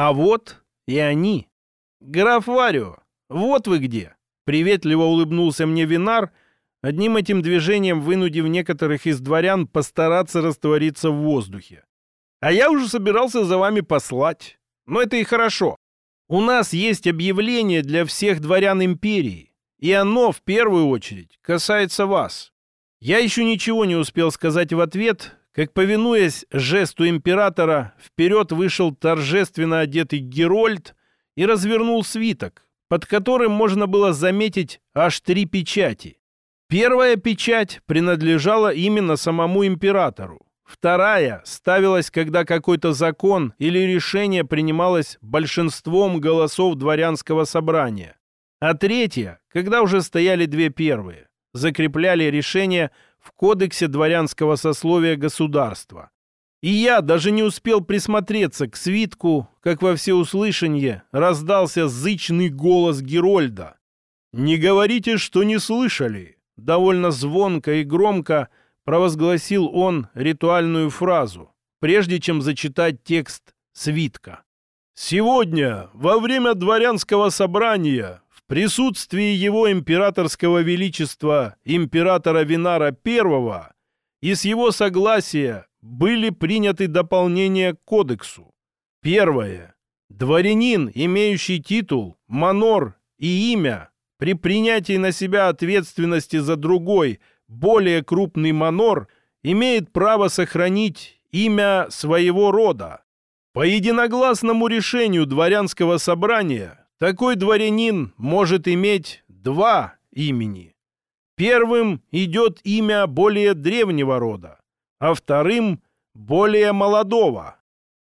А вот и они. «Граф Варио, вот вы где!» Приветливо улыбнулся мне Винар, одним этим движением вынудив некоторых из дворян постараться раствориться в воздухе. «А я уже собирался за вами послать. Но это и хорошо. У нас есть объявление для всех дворян империи, и оно, в первую очередь, касается вас. Я еще ничего не успел сказать в ответ, как, повинуясь жесту императора, вперед вышел торжественно одетый Герольд и развернул свиток, под которым можно было заметить аж три печати. Первая печать принадлежала именно самому императору. Вторая ставилась, когда какой-то закон или решение принималось большинством голосов дворянского собрания. А третья, когда уже стояли две первые, закрепляли решение в кодексе дворянского сословия государства. И я даже не успел присмотреться к свитку, как во всеуслышанье раздался зычный голос Герольда. «Не говорите, что не слышали!» Довольно звонко и громко провозгласил он ритуальную фразу, прежде чем зачитать текст свитка. «Сегодня, во время дворянского собрания, присутствии его императорского величества императора Винара I и с его согласия были приняты дополнения к кодексу. Первое. Дворянин, имеющий титул, манор и имя, при принятии на себя ответственности за другой, более крупный манор, имеет право сохранить имя своего рода. По единогласному решению дворянского собрания такой дворянин может иметь два имени. Первым идет имя более древнего рода, а вторым — более молодого.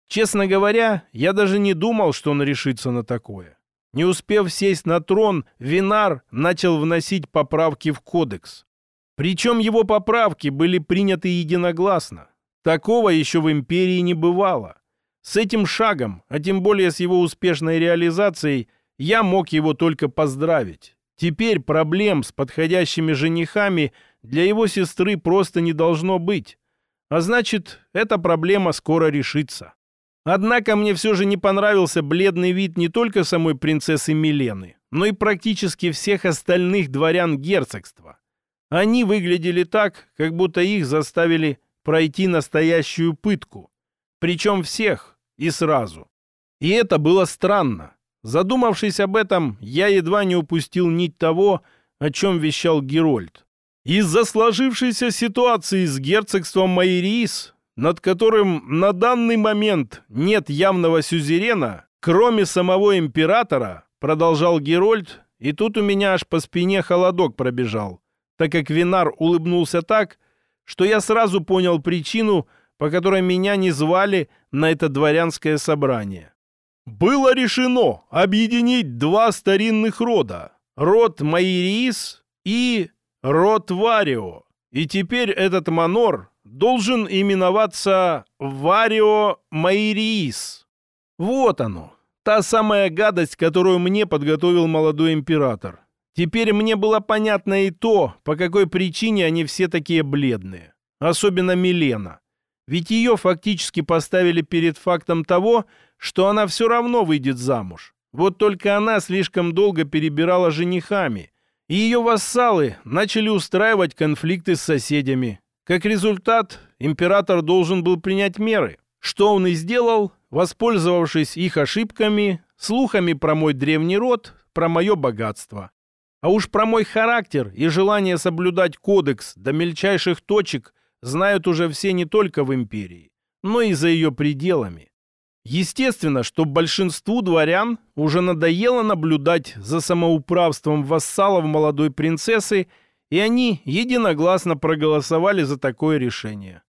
Честно говоря, я даже не думал, что он решится на такое. Не успев сесть на трон, Винар начал вносить поправки в кодекс. Причем его поправки были приняты единогласно. Такого еще в империи не бывало. С этим шагом, а тем более с его успешной реализацией, я мог его только поздравить. Теперь проблем с подходящими женихами для его сестры просто не должно быть. А значит, эта проблема скоро решится. Однако мне все же не понравился бледный вид не только самой принцессы Милены, но и практически всех остальных дворян герцогства. Они выглядели так, как будто их заставили пройти настоящую пытку. Причем всех и сразу. И это было странно. Задумавшись об этом, я едва не упустил нить того, о чем вещал Герольд. Из-за сложившейся ситуации с герцогством Майрис, над которым на данный момент нет явного сюзерена, кроме самого императора, продолжал Герольд, и тут у меня аж по спине холодок пробежал, так как Винар улыбнулся так, что я сразу понял причину, по которой меня не звали на это дворянское собрание. Было решено объединить два старинных рода – род Майрис и род Варио. И теперь этот манор должен именоваться Варио Майриис. Вот оно, та самая гадость, которую мне подготовил молодой император. Теперь мне было понятно и то, по какой причине они все такие бледные. Особенно Милена. Ведь ее фактически поставили перед фактом того, что она все равно выйдет замуж. Вот только она слишком долго перебирала женихами – и ее вассалы начали устраивать конфликты с соседями. Как результат, император должен был принять меры, что он и сделал, воспользовавшись их ошибками, слухами про мой древний род, про мое богатство. А уж про мой характер и желание соблюдать кодекс до мельчайших точек знают уже все не только в империи, но и за ее пределами. Естественно, что большинству дворян уже надоело наблюдать за самоуправством вассалов молодой принцессы, и они единогласно проголосовали за такое решение.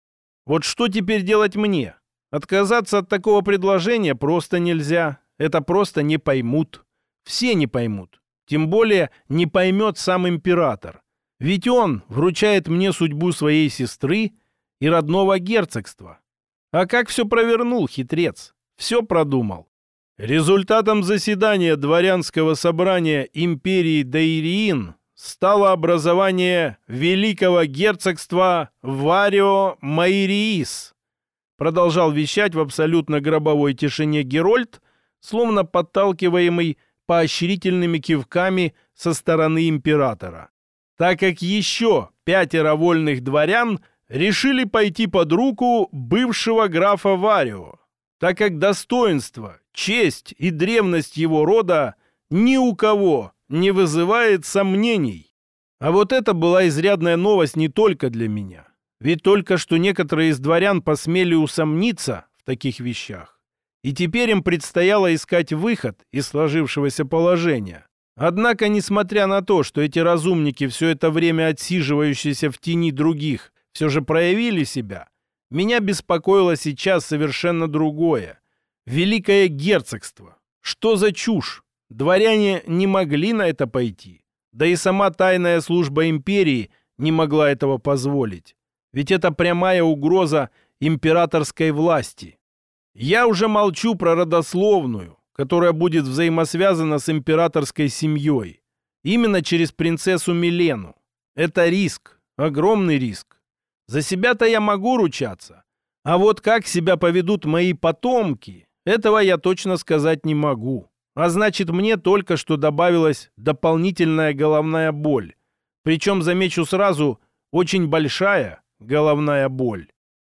Вот что теперь делать мне? Отказаться от такого предложения просто нельзя. Это просто не поймут. Все не поймут. Тем более не поймет сам император. Ведь он вручает мне судьбу своей сестры и родного герцогства. А как все провернул хитрец? Все продумал. Результатом заседания дворянского собрания империи Дайриин стало образование Великого герцогства Варио Майриис. Продолжал вещать в абсолютно гробовой тишине Герольд, словно подталкиваемый поощрительными кивками со стороны императора. Так как еще пятеро вольных дворян решили пойти под руку бывшего графа Варио, так как достоинство, честь и древность его рода ни у кого не вызывает сомнений. А вот это была изрядная новость не только для меня. Ведь только что некоторые из дворян посмели усомниться в таких вещах. И теперь им предстояло искать выход из сложившегося положения. Однако, несмотря на то, что эти разумники, все это время отсиживающиеся в тени других, все же проявили себя, меня беспокоило сейчас совершенно другое. Великое герцогство. Что за чушь? Дворяне не могли на это пойти. Да и сама тайная служба империи не могла этого позволить. Ведь это прямая угроза императорской власти. Я уже молчу про родословную, которая будет взаимосвязана с императорской семьей. Именно через принцессу Милену. Это риск, огромный риск. За себя-то я могу ручаться. А вот как себя поведут мои потомки, этого я точно сказать не могу. А значит, мне только что добавилась дополнительная головная боль. Причем, замечу сразу, очень большая головная боль.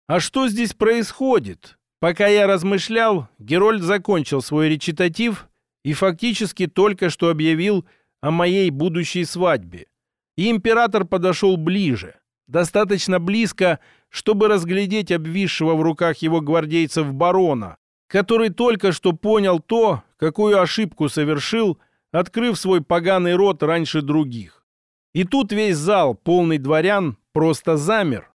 А что здесь происходит? Пока я размышлял, Герольд закончил свой речитатив и фактически только что объявил о моей будущей свадьбе. И император подошел ближе, достаточно близко, чтобы разглядеть обвисшего в руках его гвардейцев барона, который только что понял то, какую ошибку совершил, открыв свой поганый рот раньше других. И тут весь зал, полный дворян, просто замер,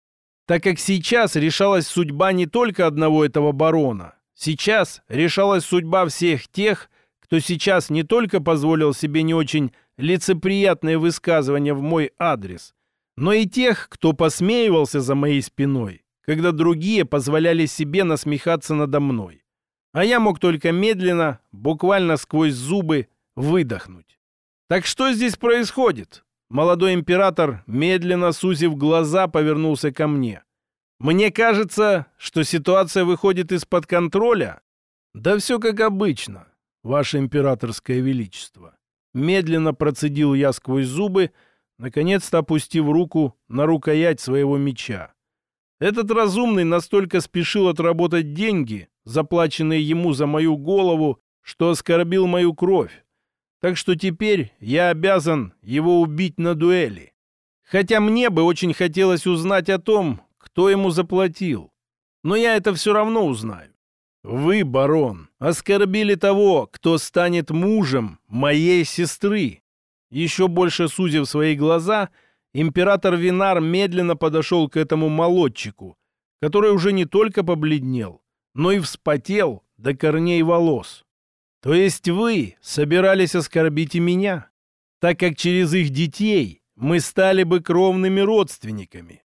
так как сейчас решалась судьба не только одного этого барона. Сейчас решалась судьба всех тех, кто сейчас не только позволил себе не очень лицеприятные высказывания в мой адрес, но и тех, кто посмеивался за моей спиной, когда другие позволяли себе насмехаться надо мной. А я мог только медленно, буквально сквозь зубы, выдохнуть. Так что здесь происходит? Молодой император, медленно сузив глаза, повернулся ко мне. «Мне кажется, что ситуация выходит из-под контроля». «Да все как обычно, ваше императорское величество». Медленно процедил я сквозь зубы, наконец-то опустив руку на рукоять своего меча. Этот разумный настолько спешил отработать деньги, заплаченные ему за мою голову, что оскорбил мою кровь. Так что теперь я обязан его убить на дуэли. Хотя мне бы очень хотелось узнать о том, кто ему заплатил. Но я это все равно узнаю. Вы, барон, оскорбили того, кто станет мужем моей сестры. Еще больше сузив свои глаза, император Винар медленно подошел к этому молодчику, который уже не только побледнел, но и вспотел до корней волос. То есть вы собирались оскорбить и меня, так как через их детей мы стали бы кровными родственниками.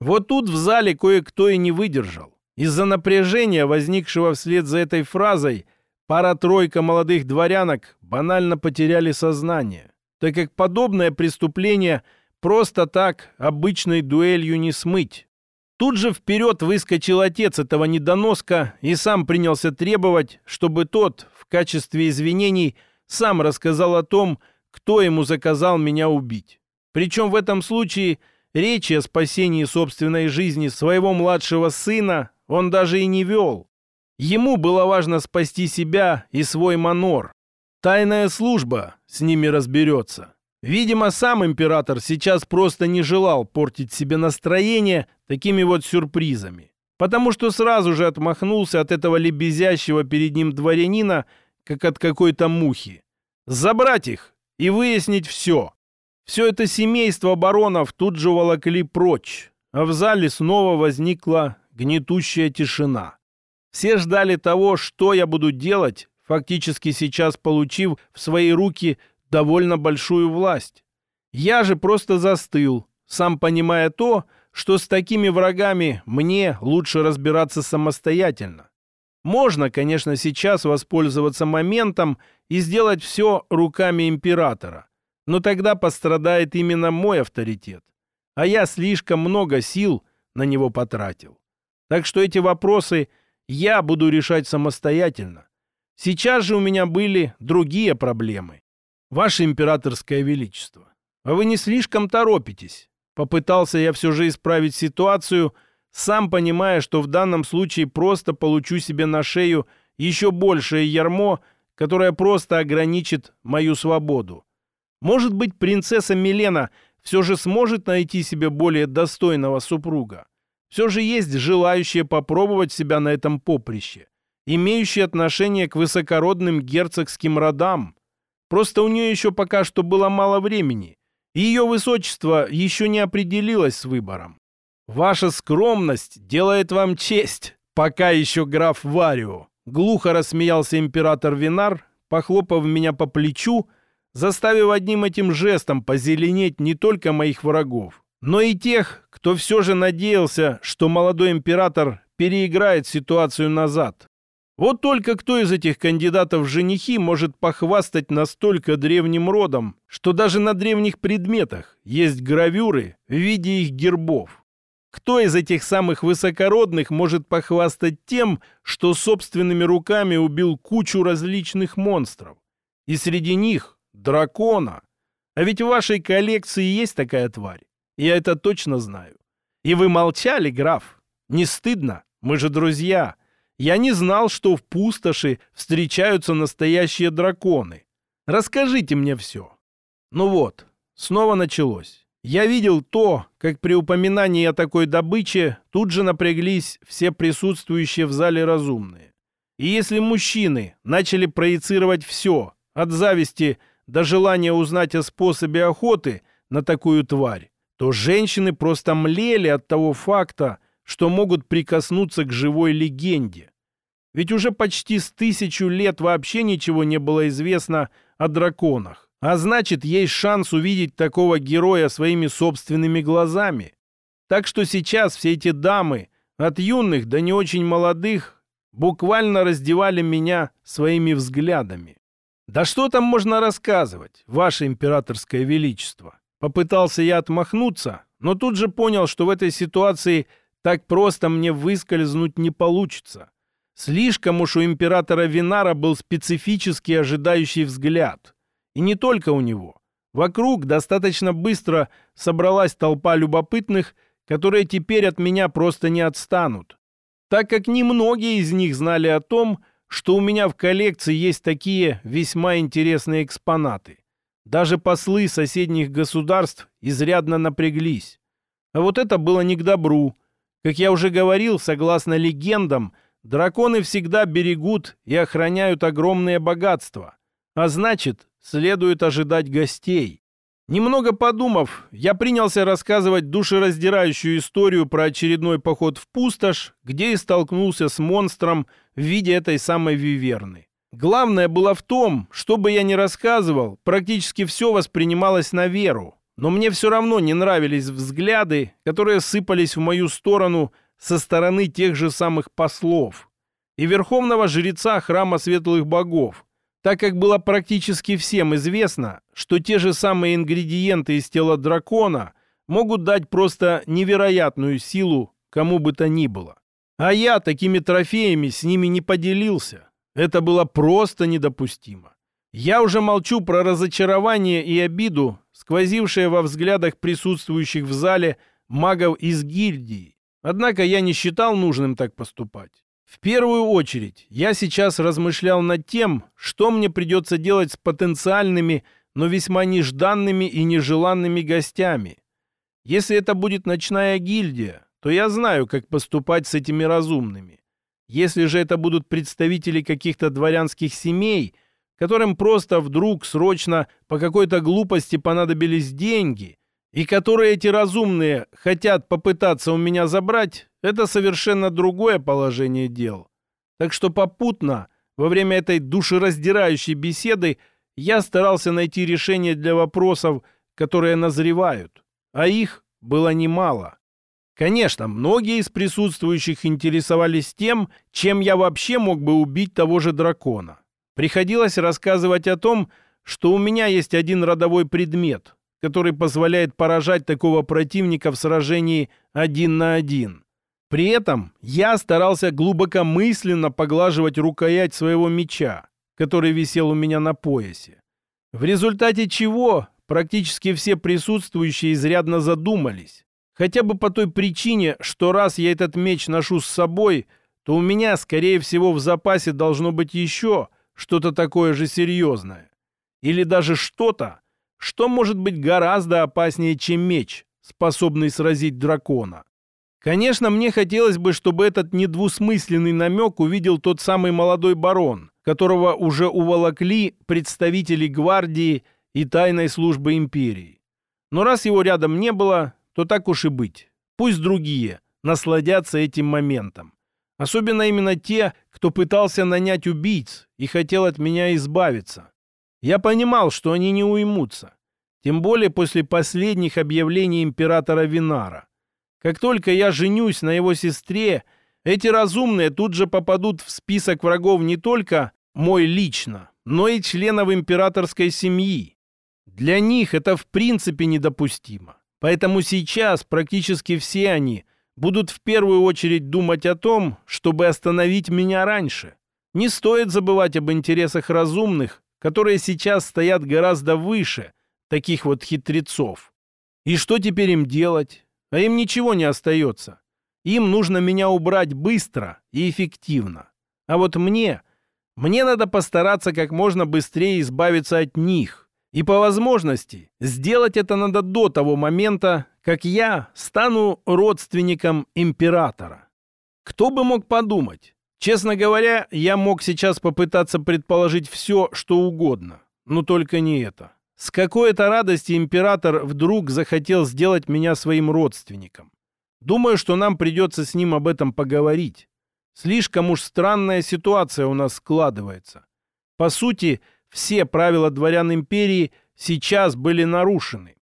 Вот тут в зале кое-кто и не выдержал. Из-за напряжения, возникшего вслед за этой фразой, пара-тройка молодых дворянок банально потеряли сознание, так как подобное преступление просто так обычной дуэлью не смыть. Тут же вперед выскочил отец этого недоноска и сам принялся требовать, чтобы тот в качестве извинений сам рассказал о том, кто ему заказал меня убить. Причем в этом случае речи о спасении собственной жизни своего младшего сына он даже и не вел. Ему было важно спасти себя и свой манор. Тайная служба с ними разберется. Видимо, сам император сейчас просто не желал портить себе настроение такими вот сюрпризами, потому что сразу же отмахнулся от этого лебезящего перед ним дворянина, как от какой-то мухи. Забрать их и выяснить все. Все это семейство баронов тут же волокли прочь, а в зале снова возникла гнетущая тишина. Все ждали того, что я буду делать, фактически сейчас получив в свои руки довольно большую власть. Я же просто застыл, сам понимая то, что с такими врагами мне лучше разбираться самостоятельно. Можно, конечно, сейчас воспользоваться моментом и сделать все руками императора, но тогда пострадает именно мой авторитет, а я слишком много сил на него потратил. Так что эти вопросы я буду решать самостоятельно. Сейчас же у меня были другие проблемы. Ваше императорское величество, а вы не слишком торопитесь? Попытался я все же исправить ситуацию, сам понимая, что в данном случае просто получу себе на шею еще большее ярмо, которое просто ограничит мою свободу. Может быть, принцесса Милена все же сможет найти себе более достойного супруга. Все же есть желающие попробовать себя на этом поприще, имеющие отношение к высокородным герцогским родам. Просто у нее еще пока что было мало времени, и ее высочество еще не определилось с выбором. Ваша скромность делает вам честь, пока еще граф Варио. Глухо рассмеялся император Винар, похлопав меня по плечу, заставив одним этим жестом позеленеть не только моих врагов, но и тех, кто все же надеялся, что молодой император переиграет ситуацию назад. Вот только кто из этих кандидатов в женихи может похвастать настолько древним родом, что даже на древних предметах есть гравюры в виде их гербов? Кто из этих самых высокородных может похвастать тем, что собственными руками убил кучу различных монстров? И среди них дракона. А ведь в вашей коллекции есть такая тварь. Я это точно знаю. И вы молчали, граф. Не стыдно? Мы же друзья. Я не знал, что в пустоши встречаются настоящие драконы. Расскажите мне все. Ну вот, снова началось. Я видел то, как при упоминании о такой добыче тут же напряглись все присутствующие в зале разумные. И если мужчины начали проецировать все, от зависти до желания узнать о способе охоты на такую тварь, то женщины просто млели от того факта, что могут прикоснуться к живой легенде. Ведь уже почти с тысячу лет вообще ничего не было известно о драконах. А значит, есть шанс увидеть такого героя своими собственными глазами. Так что сейчас все эти дамы, от юных до не очень молодых, буквально раздевали меня своими взглядами. Да что там можно рассказывать, ваше императорское величество? Попытался я отмахнуться, но тут же понял, что в этой ситуации так просто мне выскользнуть не получится. Слишком уж у императора Винара был специфический ожидающий взгляд. И не только у него. Вокруг достаточно быстро собралась толпа любопытных, которые теперь от меня просто не отстанут. Так как немногие из них знали о том, что у меня в коллекции есть такие весьма интересные экспонаты. Даже послы соседних государств изрядно напряглись. А вот это было не к добру. Как я уже говорил, согласно легендам, драконы всегда берегут и охраняют огромные богатства. А значит, следует ожидать гостей. Немного подумав, я принялся рассказывать душераздирающую историю про очередной поход в пустошь, где и столкнулся с монстром в виде этой самой виверны. Главное было в том, что бы я ни рассказывал, практически все воспринималось на веру. Но мне все равно не нравились взгляды, которые сыпались в мою сторону со стороны тех же самых послов и верховного жреца храма светлых богов, так как было практически всем известно, что те же самые ингредиенты из тела дракона могут дать просто невероятную силу кому бы то ни было. А я такими трофеями с ними не поделился. Это было просто недопустимо. Я уже молчу про разочарование и обиду, сквозившее во взглядах присутствующих в зале магов из гильдии. Однако я не считал нужным так поступать. В первую очередь, я сейчас размышлял над тем, что мне придется делать с потенциальными, но весьма нежданными и нежеланными гостями. Если это будет ночная гильдия, то я знаю, как поступать с этими разумными. Если же это будут представители каких-то дворянских семей, которым просто вдруг срочно по какой-то глупости понадобились деньги, и которые эти разумные хотят попытаться у меня забрать, это совершенно другое положение дел. Так что попутно, во время этой душераздирающей беседы, я старался найти решение для вопросов, которые назревают. А их было немало. Конечно, многие из присутствующих интересовались тем, чем я вообще мог бы убить того же дракона. Приходилось рассказывать о том, что у меня есть один родовой предмет, который позволяет поражать такого противника в сражении один на один. При этом я старался глубокомысленно поглаживать рукоять своего меча, который висел у меня на поясе. В результате чего практически все присутствующие изрядно задумались. Хотя бы по той причине, что раз я этот меч ношу с собой, то у меня, скорее всего, в запасе должно быть еще что-то такое же серьезное. Или даже что-то, что может быть гораздо опаснее, чем меч, способный сразить дракона. Конечно, мне хотелось бы, чтобы этот недвусмысленный намек увидел тот самый молодой барон, которого уже уволокли представители гвардии и тайной службы империи. Но раз его рядом не было, то так уж и быть. Пусть другие насладятся этим моментом. Особенно именно те, кто пытался нанять убийц и хотел от меня избавиться. Я понимал, что они не уймутся. Тем более после последних объявлений императора Винара. Как только я женюсь на его сестре, эти разумные тут же попадут в список врагов не только мой лично, но и членов императорской семьи. Для них это в принципе недопустимо. Поэтому сейчас практически все они будут в первую очередь думать о том, чтобы остановить меня раньше. Не стоит забывать об интересах разумных, которые сейчас стоят гораздо выше таких вот хитрецов. И что теперь им делать? А им ничего не остается. Им нужно меня убрать быстро и эффективно. А вот мне, мне надо постараться как можно быстрее избавиться от них. И по возможности сделать это надо до того момента, как я стану родственником императора. Кто бы мог подумать? Честно говоря, я мог сейчас попытаться предположить все, что угодно, но только не это. С какой-то радости император вдруг захотел сделать меня своим родственником. Думаю, что нам придется с ним об этом поговорить. Слишком уж странная ситуация у нас складывается. По сути, все правила дворян империи сейчас были нарушены.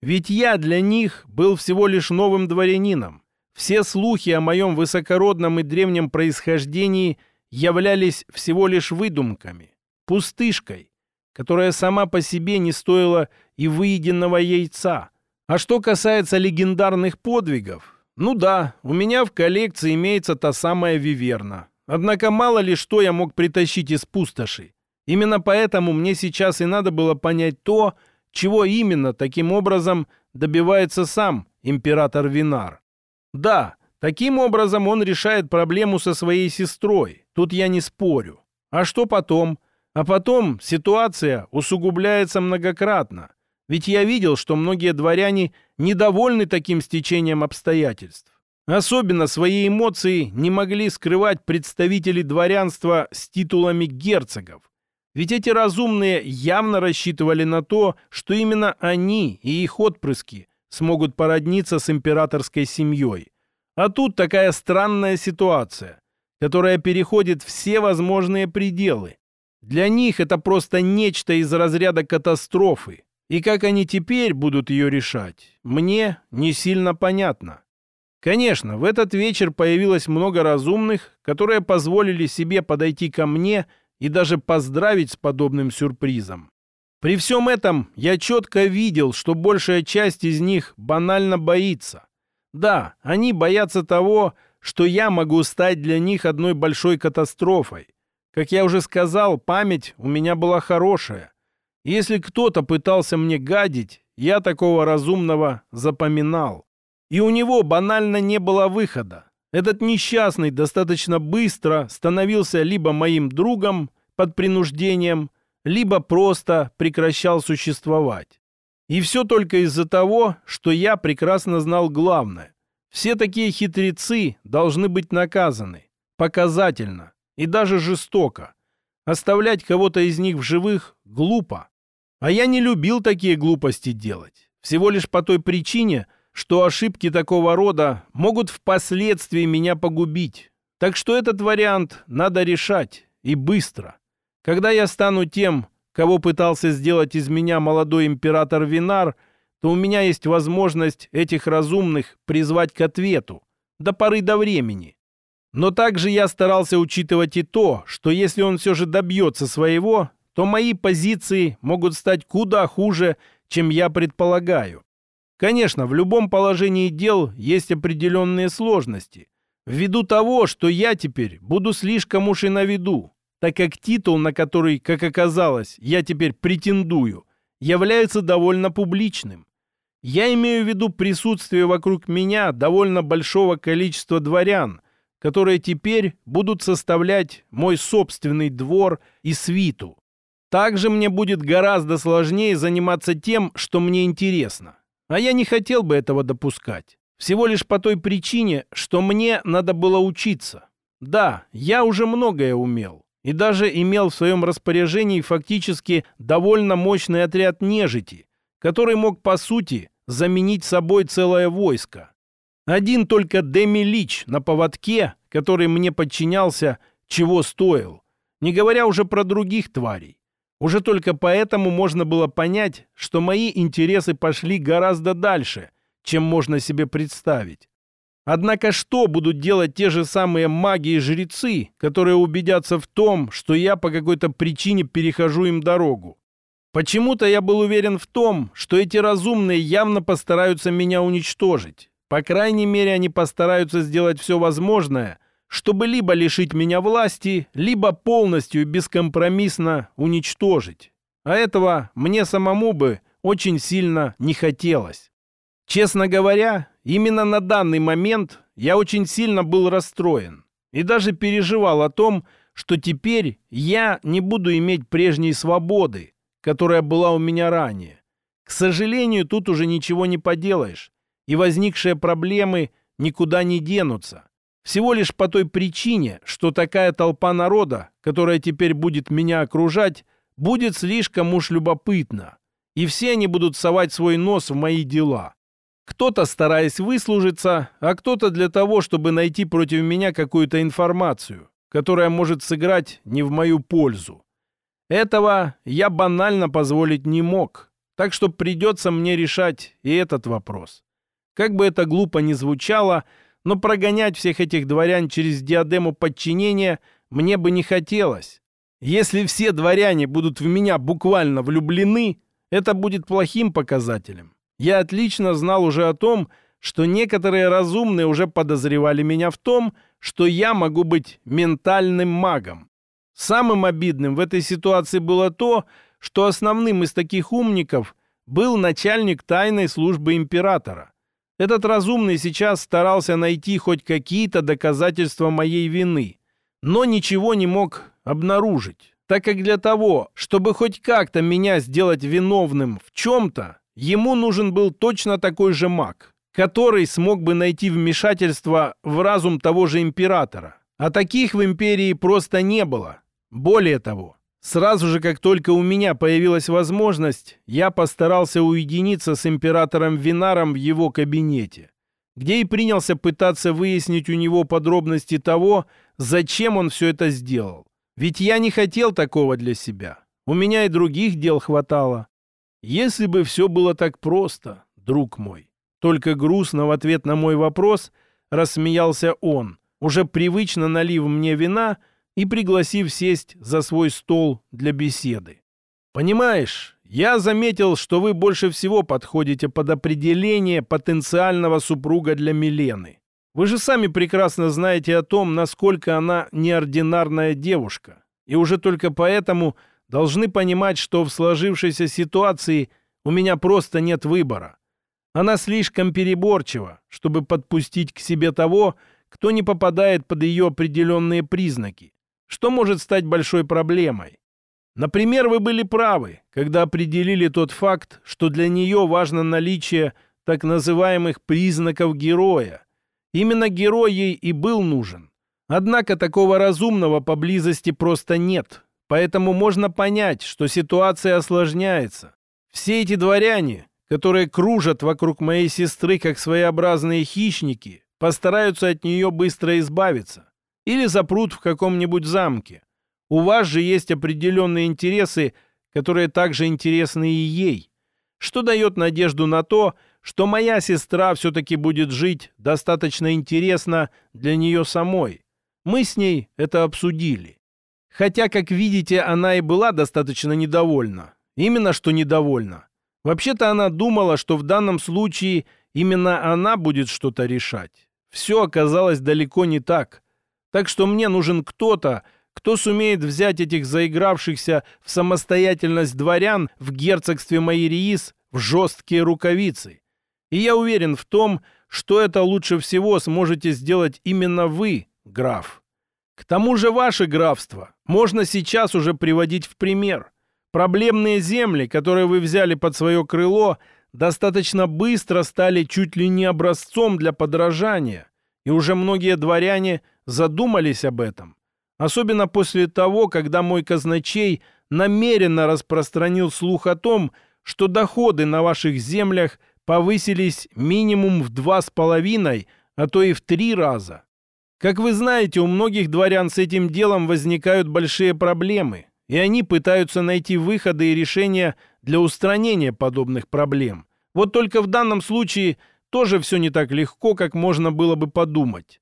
Ведь я для них был всего лишь новым дворянином. Все слухи о моем высокородном и древнем происхождении являлись всего лишь выдумками, пустышкой, которая сама по себе не стоила и выеденного яйца. А что касается легендарных подвигов, ну да, у меня в коллекции имеется та самая виверна. Однако мало ли что я мог притащить из пустоши. Именно поэтому мне сейчас и надо было понять то, чего именно таким образом добивается сам император Винар. Да, таким образом он решает проблему со своей сестрой. Тут я не спорю. А что потом? А потом ситуация усугубляется многократно. Ведь я видел, что многие дворяне недовольны таким стечением обстоятельств. Особенно свои эмоции не могли скрывать представители дворянства с титулами герцогов. Ведь эти разумные явно рассчитывали на то, что именно они и их отпрыски смогут породниться с императорской семьей. А тут такая странная ситуация, которая переходит все возможные пределы. Для них это просто нечто из разряда катастрофы. И как они теперь будут ее решать, мне не сильно понятно. Конечно, в этот вечер появилось много разумных, которые позволили себе подойти ко мне и даже поздравить с подобным сюрпризом. При всем этом я четко видел, что большая часть из них банально боится. Да, они боятся того, что я могу стать для них одной большой катастрофой. Как я уже сказал, память у меня была хорошая. Если кто-то пытался мне гадить, я такого разумного запоминал. И у него банально не было выхода. Этот несчастный достаточно быстро становился либо моим другом под принуждением, либо просто прекращал существовать. И все только из-за того, что я прекрасно знал главное. Все такие хитрецы должны быть наказаны. Показательно и даже жестоко. Оставлять кого-то из них в живых глупо. А я не любил такие глупости делать. Всего лишь по той причине, что ошибки такого рода могут впоследствии меня погубить. Так что этот вариант надо решать и быстро. Когда я стану тем, кого пытался сделать из меня молодой император Винар, то у меня есть возможность этих разумных призвать к ответу до поры до времени. Но также я старался учитывать и то, что если он все же добьется своего, то мои позиции могут стать куда хуже, чем я предполагаю. Конечно, в любом положении дел есть определенные сложности. Ввиду того, что я теперь буду слишком уж и на виду, так как титул, на который, как оказалось, я теперь претендую, является довольно публичным. Я имею в виду присутствие вокруг меня довольно большого количества дворян, которые теперь будут составлять мой собственный двор и свиту. Также мне будет гораздо сложнее заниматься тем, что мне интересно. А я не хотел бы этого допускать. Всего лишь по той причине, что мне надо было учиться. Да, я уже многое умел. И даже имел в своем распоряжении фактически довольно мощный отряд нежити, который мог, по сути, заменить собой целое войско. Один только Деми Лич на поводке, который мне подчинялся, чего стоил. Не говоря уже про других тварей. Уже только поэтому можно было понять, что мои интересы пошли гораздо дальше, чем можно себе представить. Однако что будут делать те же самые маги и жрецы, которые убедятся в том, что я по какой-то причине перехожу им дорогу? Почему-то я был уверен в том, что эти разумные явно постараются меня уничтожить. По крайней мере, они постараются сделать все возможное, чтобы либо лишить меня власти, либо полностью и бескомпромиссно уничтожить. А этого мне самому бы очень сильно не хотелось. Честно говоря, именно на данный момент я очень сильно был расстроен и даже переживал о том, что теперь я не буду иметь прежней свободы, которая была у меня ранее. К сожалению, тут уже ничего не поделаешь, и возникшие проблемы никуда не денутся. Всего лишь по той причине, что такая толпа народа, которая теперь будет меня окружать, будет слишком уж любопытна. И все они будут совать свой нос в мои дела. Кто-то стараясь выслужиться, а кто-то для того, чтобы найти против меня какую-то информацию, которая может сыграть не в мою пользу. Этого я банально позволить не мог, так что придется мне решать и этот вопрос. Как бы это глупо ни звучало, но прогонять всех этих дворян через диадему подчинения мне бы не хотелось. Если все дворяне будут в меня буквально влюблены, это будет плохим показателем. Я отлично знал уже о том, что некоторые разумные уже подозревали меня в том, что я могу быть ментальным магом. Самым обидным в этой ситуации было то, что основным из таких умников был начальник тайной службы императора. Этот разумный сейчас старался найти хоть какие-то доказательства моей вины, но ничего не мог обнаружить, так как для того, чтобы хоть как-то меня сделать виновным в чем-то, ему нужен был точно такой же маг, который смог бы найти вмешательство в разум того же императора. А таких в империи просто не было. Более того, Сразу же, как только у меня появилась возможность, я постарался уединиться с императором Винаром в его кабинете, где и принялся пытаться выяснить у него подробности того, зачем он все это сделал. Ведь я не хотел такого для себя. У меня и других дел хватало. Если бы все было так просто, друг мой. Только грустно в ответ на мой вопрос рассмеялся он, уже привычно налив мне вина — и пригласив сесть за свой стол для беседы. «Понимаешь, я заметил, что вы больше всего подходите под определение потенциального супруга для Милены. Вы же сами прекрасно знаете о том, насколько она неординарная девушка, и уже только поэтому должны понимать, что в сложившейся ситуации у меня просто нет выбора. Она слишком переборчива, чтобы подпустить к себе того, кто не попадает под ее определенные признаки что может стать большой проблемой. Например, вы были правы, когда определили тот факт, что для нее важно наличие так называемых признаков героя. Именно герой ей и был нужен. Однако такого разумного поблизости просто нет, поэтому можно понять, что ситуация осложняется. Все эти дворяне, которые кружат вокруг моей сестры как своеобразные хищники, постараются от нее быстро избавиться или запрут в каком-нибудь замке. У вас же есть определенные интересы, которые также интересны и ей, что дает надежду на то, что моя сестра все-таки будет жить достаточно интересно для нее самой. Мы с ней это обсудили. Хотя, как видите, она и была достаточно недовольна. Именно что недовольна. Вообще-то она думала, что в данном случае именно она будет что-то решать. все оказалось далеко не так. Так что мне нужен кто-то, кто сумеет взять этих заигравшихся в самостоятельность дворян в герцогстве Майриис в жесткие рукавицы. И я уверен в том, что это лучше всего сможете сделать именно вы, граф. К тому же ваше графство можно сейчас уже приводить в пример. Проблемные земли, которые вы взяли под свое крыло, достаточно быстро стали чуть ли не образцом для подражания, и уже многие дворяне задумались об этом. Особенно после того, когда мой казначей намеренно распространил слух о том, что доходы на ваших землях повысились минимум в два с половиной, а то и в три раза. Как вы знаете, у многих дворян с этим делом возникают большие проблемы, и они пытаются найти выходы и решения для устранения подобных проблем. Вот только в данном случае тоже все не так легко, как можно было бы подумать.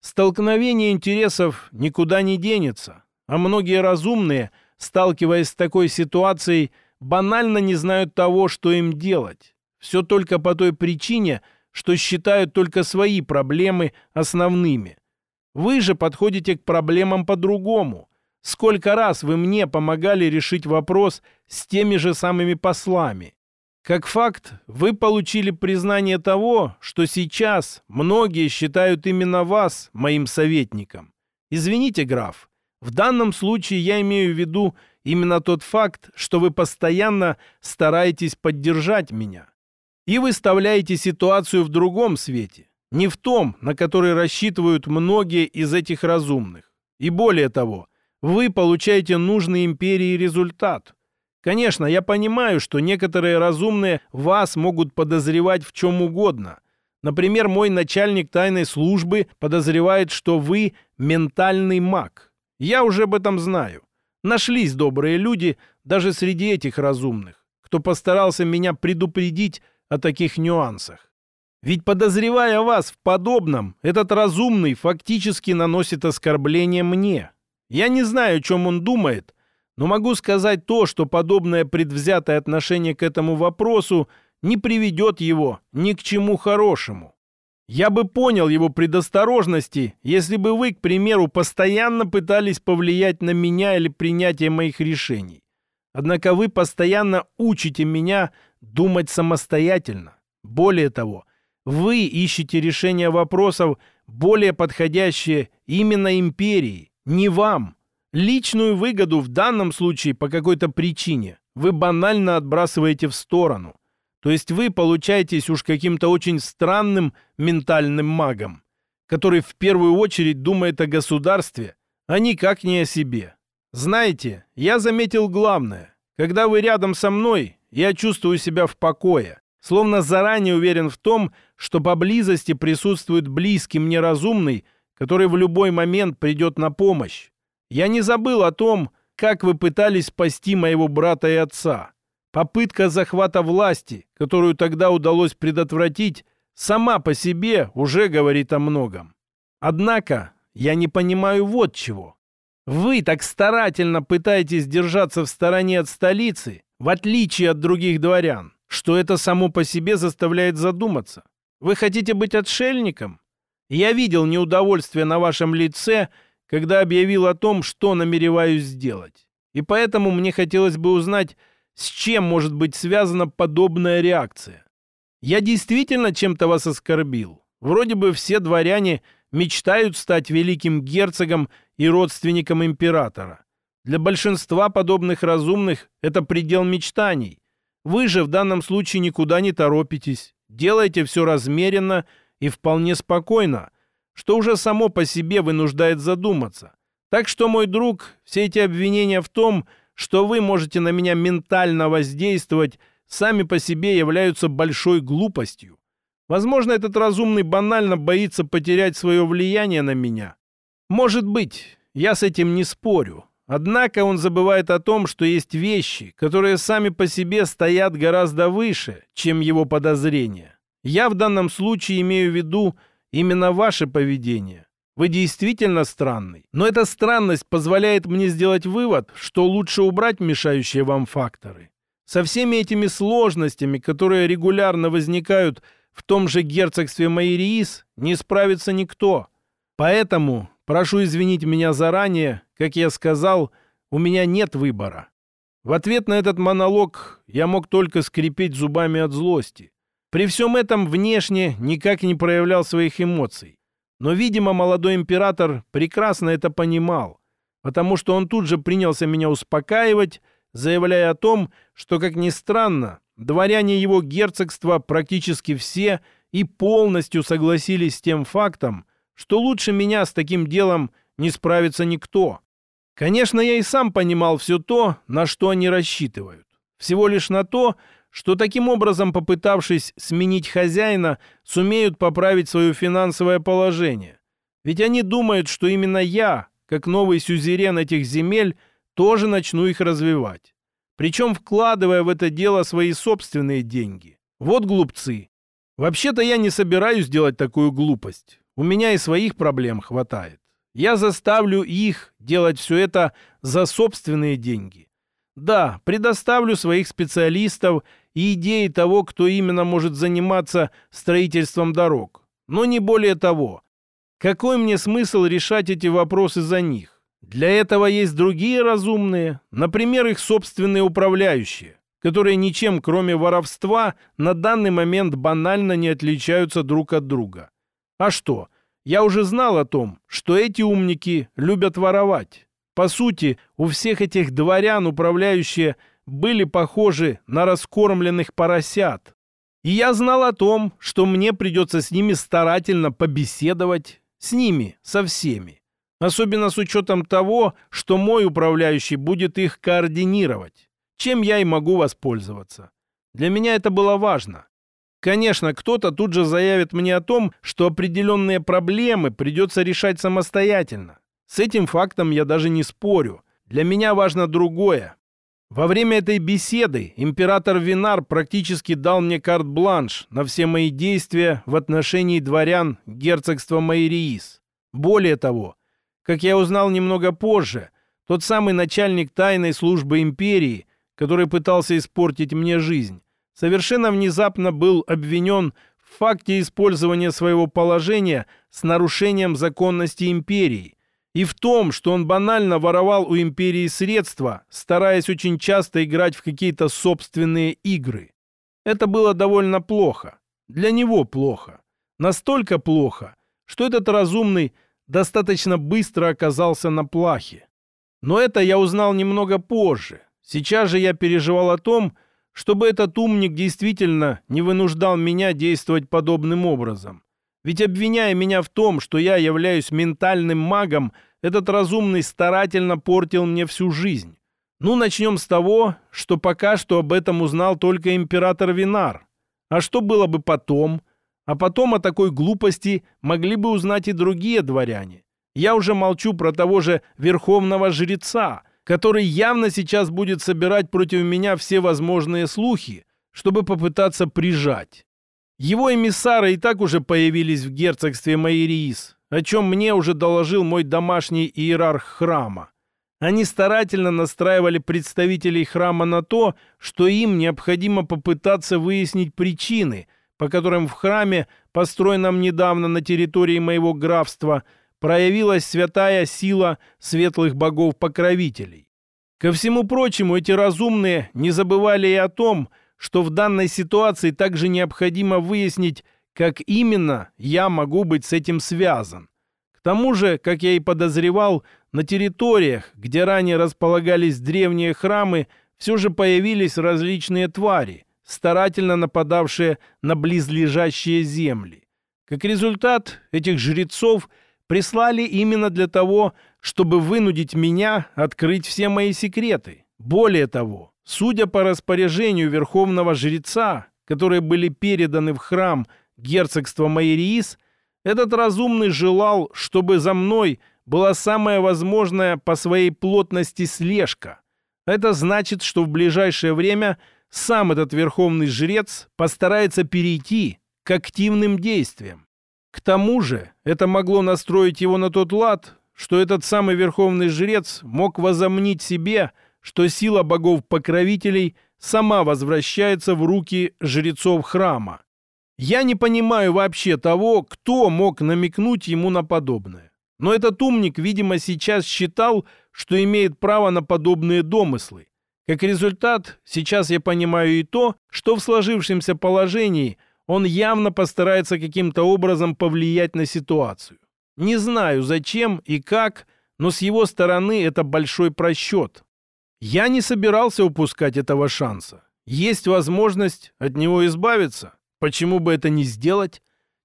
Столкновение интересов никуда не денется, а многие разумные, сталкиваясь с такой ситуацией, банально не знают того, что им делать. Все только по той причине, что считают только свои проблемы основными. Вы же подходите к проблемам по-другому. Сколько раз вы мне помогали решить вопрос с теми же самыми послами? Как факт, вы получили признание того, что сейчас многие считают именно вас моим советником. Извините, граф, в данном случае я имею в виду именно тот факт, что вы постоянно стараетесь поддержать меня. И выставляете ситуацию в другом свете, не в том, на который рассчитывают многие из этих разумных. И более того, вы получаете нужный империи результат – Конечно, я понимаю, что некоторые разумные вас могут подозревать в чем угодно. Например, мой начальник тайной службы подозревает, что вы ментальный маг. Я уже об этом знаю. Нашлись добрые люди даже среди этих разумных, кто постарался меня предупредить о таких нюансах. Ведь подозревая вас в подобном, этот разумный фактически наносит оскорбление мне. Я не знаю, о чем он думает, но могу сказать то, что подобное предвзятое отношение к этому вопросу не приведет его ни к чему хорошему. Я бы понял его предосторожности, если бы вы, к примеру, постоянно пытались повлиять на меня или принятие моих решений. Однако вы постоянно учите меня думать самостоятельно. Более того, вы ищете решения вопросов, более подходящие именно империи, не вам. Личную выгоду в данном случае по какой-то причине вы банально отбрасываете в сторону. То есть вы получаетесь уж каким-то очень странным ментальным магом, который в первую очередь думает о государстве, а никак не о себе. Знаете, я заметил главное. Когда вы рядом со мной, я чувствую себя в покое, словно заранее уверен в том, что поблизости присутствует близкий мне разумный, который в любой момент придет на помощь. Я не забыл о том, как вы пытались спасти моего брата и отца. Попытка захвата власти, которую тогда удалось предотвратить, сама по себе уже говорит о многом. Однако я не понимаю вот чего. Вы так старательно пытаетесь держаться в стороне от столицы, в отличие от других дворян, что это само по себе заставляет задуматься. Вы хотите быть отшельником? Я видел неудовольствие на вашем лице когда объявил о том, что намереваюсь сделать. И поэтому мне хотелось бы узнать, с чем может быть связана подобная реакция. Я действительно чем-то вас оскорбил. Вроде бы все дворяне мечтают стать великим герцогом и родственником императора. Для большинства подобных разумных это предел мечтаний. Вы же в данном случае никуда не торопитесь, делаете все размеренно и вполне спокойно – что уже само по себе вынуждает задуматься. Так что, мой друг, все эти обвинения в том, что вы можете на меня ментально воздействовать, сами по себе являются большой глупостью. Возможно, этот разумный банально боится потерять свое влияние на меня. Может быть, я с этим не спорю. Однако он забывает о том, что есть вещи, которые сами по себе стоят гораздо выше, чем его подозрения. Я в данном случае имею в виду Именно ваше поведение. Вы действительно странный. Но эта странность позволяет мне сделать вывод, что лучше убрать мешающие вам факторы. Со всеми этими сложностями, которые регулярно возникают в том же герцогстве Майриис не справится никто. Поэтому прошу извинить меня заранее, как я сказал, у меня нет выбора. В ответ на этот монолог я мог только скрипеть зубами от злости. При всем этом внешне никак не проявлял своих эмоций. Но, видимо, молодой император прекрасно это понимал, потому что он тут же принялся меня успокаивать, заявляя о том, что, как ни странно, дворяне его герцогства практически все и полностью согласились с тем фактом, что лучше меня с таким делом не справится никто. Конечно, я и сам понимал все то, на что они рассчитывают. Всего лишь на то, что таким образом, попытавшись сменить хозяина, сумеют поправить свое финансовое положение. Ведь они думают, что именно я, как новый сюзерен этих земель, тоже начну их развивать. Причем вкладывая в это дело свои собственные деньги. Вот глупцы. Вообще-то я не собираюсь делать такую глупость. У меня и своих проблем хватает. Я заставлю их делать все это за собственные деньги. Да, предоставлю своих специалистов и идеи того, кто именно может заниматься строительством дорог. Но не более того. Какой мне смысл решать эти вопросы за них? Для этого есть другие разумные, например, их собственные управляющие, которые ничем, кроме воровства, на данный момент банально не отличаются друг от друга. А что? Я уже знал о том, что эти умники любят воровать. По сути, у всех этих дворян управляющие были похожи на раскормленных поросят. И я знал о том, что мне придется с ними старательно побеседовать. С ними, со всеми. Особенно с учетом того, что мой управляющий будет их координировать. Чем я и могу воспользоваться. Для меня это было важно. Конечно, кто-то тут же заявит мне о том, что определенные проблемы придется решать самостоятельно. С этим фактом я даже не спорю. Для меня важно другое. Во время этой беседы император Винар практически дал мне карт-бланш на все мои действия в отношении дворян герцогства Майриис. Более того, как я узнал немного позже, тот самый начальник тайной службы империи, который пытался испортить мне жизнь, совершенно внезапно был обвинен в факте использования своего положения с нарушением законности империи и в том, что он банально воровал у империи средства, стараясь очень часто играть в какие-то собственные игры. Это было довольно плохо. Для него плохо. Настолько плохо, что этот разумный достаточно быстро оказался на плахе. Но это я узнал немного позже. Сейчас же я переживал о том, чтобы этот умник действительно не вынуждал меня действовать подобным образом. Ведь обвиняя меня в том, что я являюсь ментальным магом, этот разумный старательно портил мне всю жизнь. Ну, начнем с того, что пока что об этом узнал только император Винар. А что было бы потом? А потом о такой глупости могли бы узнать и другие дворяне. Я уже молчу про того же верховного жреца, который явно сейчас будет собирать против меня все возможные слухи, чтобы попытаться прижать. Его эмиссары и так уже появились в герцогстве Майриис, о чем мне уже доложил мой домашний иерарх храма. Они старательно настраивали представителей храма на то, что им необходимо попытаться выяснить причины, по которым в храме, построенном недавно на территории моего графства, проявилась святая сила светлых богов-покровителей. Ко всему прочему, эти разумные не забывали и о том, что в данной ситуации также необходимо выяснить, как именно я могу быть с этим связан. К тому же, как я и подозревал, на территориях, где ранее располагались древние храмы, все же появились различные твари, старательно нападавшие на близлежащие земли. Как результат, этих жрецов прислали именно для того, чтобы вынудить меня открыть все мои секреты. Более того, Судя по распоряжению верховного жреца, которые были переданы в храм герцогства Майриис, этот разумный желал, чтобы за мной была самая возможная по своей плотности слежка. Это значит, что в ближайшее время сам этот верховный жрец постарается перейти к активным действиям. К тому же это могло настроить его на тот лад, что этот самый верховный жрец мог возомнить себе – что сила богов-покровителей сама возвращается в руки жрецов храма. Я не понимаю вообще того, кто мог намекнуть ему на подобное. Но этот умник, видимо, сейчас считал, что имеет право на подобные домыслы. Как результат, сейчас я понимаю и то, что в сложившемся положении он явно постарается каким-то образом повлиять на ситуацию. Не знаю, зачем и как, но с его стороны это большой просчет. Я не собирался упускать этого шанса. Есть возможность от него избавиться. Почему бы это не сделать?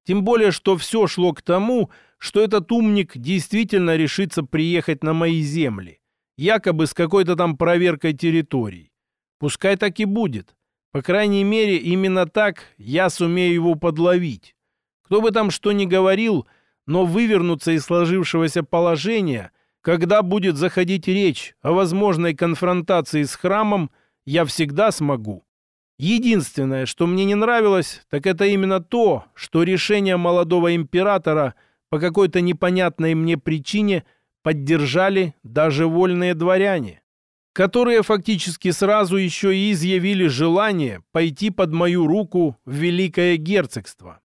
Тем более, что все шло к тому, что этот умник действительно решится приехать на мои земли, якобы с какой-то там проверкой территорий. Пускай так и будет. По крайней мере, именно так я сумею его подловить. Кто бы там что ни говорил, но вывернуться из сложившегося положения, когда будет заходить речь о возможной конфронтации с храмом, я всегда смогу. Единственное, что мне не нравилось, так это именно то, что решение молодого императора по какой-то непонятной мне причине поддержали даже вольные дворяне, которые фактически сразу еще и изъявили желание пойти под мою руку в Великое Герцогство.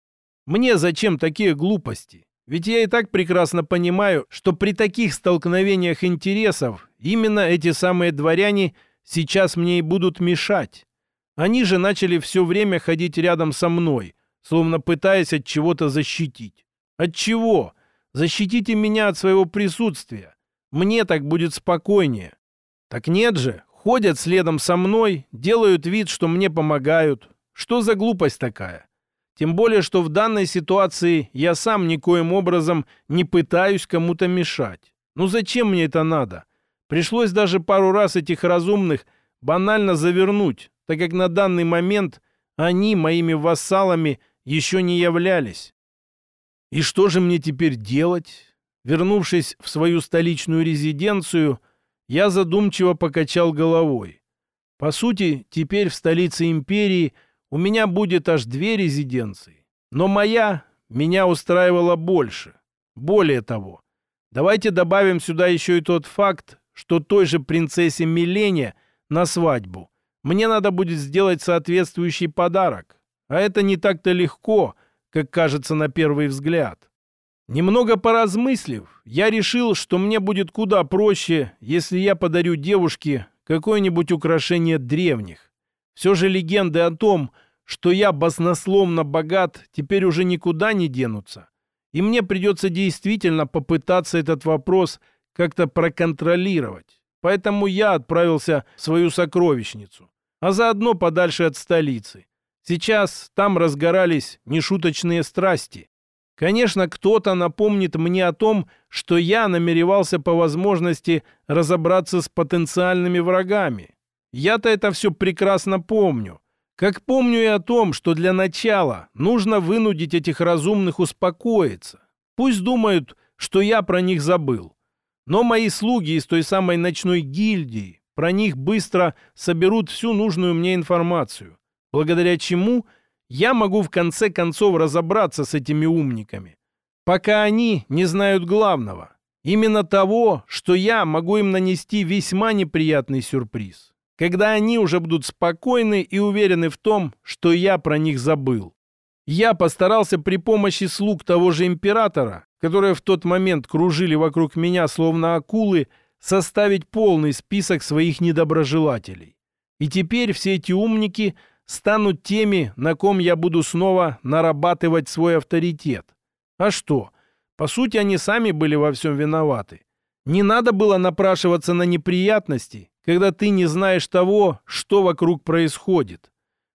Мне зачем такие глупости? Ведь я и так прекрасно понимаю, что при таких столкновениях интересов именно эти самые дворяне сейчас мне и будут мешать. Они же начали все время ходить рядом со мной, словно пытаясь от чего-то защитить. От чего? Защитите меня от своего присутствия. Мне так будет спокойнее. Так нет же, ходят следом со мной, делают вид, что мне помогают. Что за глупость такая? Тем более, что в данной ситуации я сам никоим образом не пытаюсь кому-то мешать. Ну зачем мне это надо? Пришлось даже пару раз этих разумных банально завернуть, так как на данный момент они моими вассалами еще не являлись. И что же мне теперь делать? Вернувшись в свою столичную резиденцию, я задумчиво покачал головой. По сути, теперь в столице империи – у меня будет аж две резиденции. Но моя меня устраивала больше. Более того, давайте добавим сюда еще и тот факт, что той же принцессе Милене на свадьбу мне надо будет сделать соответствующий подарок. А это не так-то легко, как кажется на первый взгляд. Немного поразмыслив, я решил, что мне будет куда проще, если я подарю девушке какое-нибудь украшение древних. Все же легенды о том, что я баснословно богат, теперь уже никуда не денутся. И мне придется действительно попытаться этот вопрос как-то проконтролировать. Поэтому я отправился в свою сокровищницу, а заодно подальше от столицы. Сейчас там разгорались нешуточные страсти. Конечно, кто-то напомнит мне о том, что я намеревался по возможности разобраться с потенциальными врагами. Я-то это все прекрасно помню. Как помню и о том, что для начала нужно вынудить этих разумных успокоиться. Пусть думают, что я про них забыл. Но мои слуги из той самой ночной гильдии про них быстро соберут всю нужную мне информацию, благодаря чему я могу в конце концов разобраться с этими умниками. Пока они не знают главного, именно того, что я могу им нанести весьма неприятный сюрприз когда они уже будут спокойны и уверены в том, что я про них забыл. Я постарался при помощи слуг того же императора, которые в тот момент кружили вокруг меня словно акулы, составить полный список своих недоброжелателей. И теперь все эти умники станут теми, на ком я буду снова нарабатывать свой авторитет. А что? По сути, они сами были во всем виноваты. Не надо было напрашиваться на неприятности, когда ты не знаешь того, что вокруг происходит.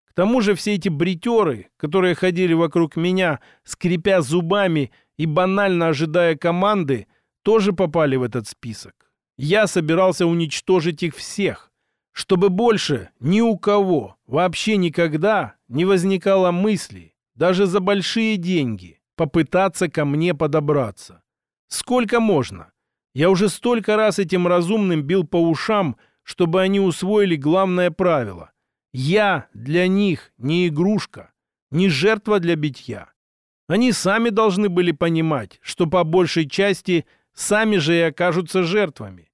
К тому же все эти бритеры, которые ходили вокруг меня, скрипя зубами и банально ожидая команды, тоже попали в этот список. Я собирался уничтожить их всех, чтобы больше ни у кого вообще никогда не возникало мысли, даже за большие деньги, попытаться ко мне подобраться. Сколько можно? Я уже столько раз этим разумным бил по ушам, чтобы они усвоили главное правило. Я для них не игрушка, не жертва для битья. Они сами должны были понимать, что по большей части сами же и окажутся жертвами.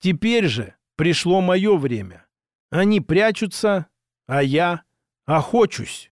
Теперь же пришло мое время. Они прячутся, а я охочусь.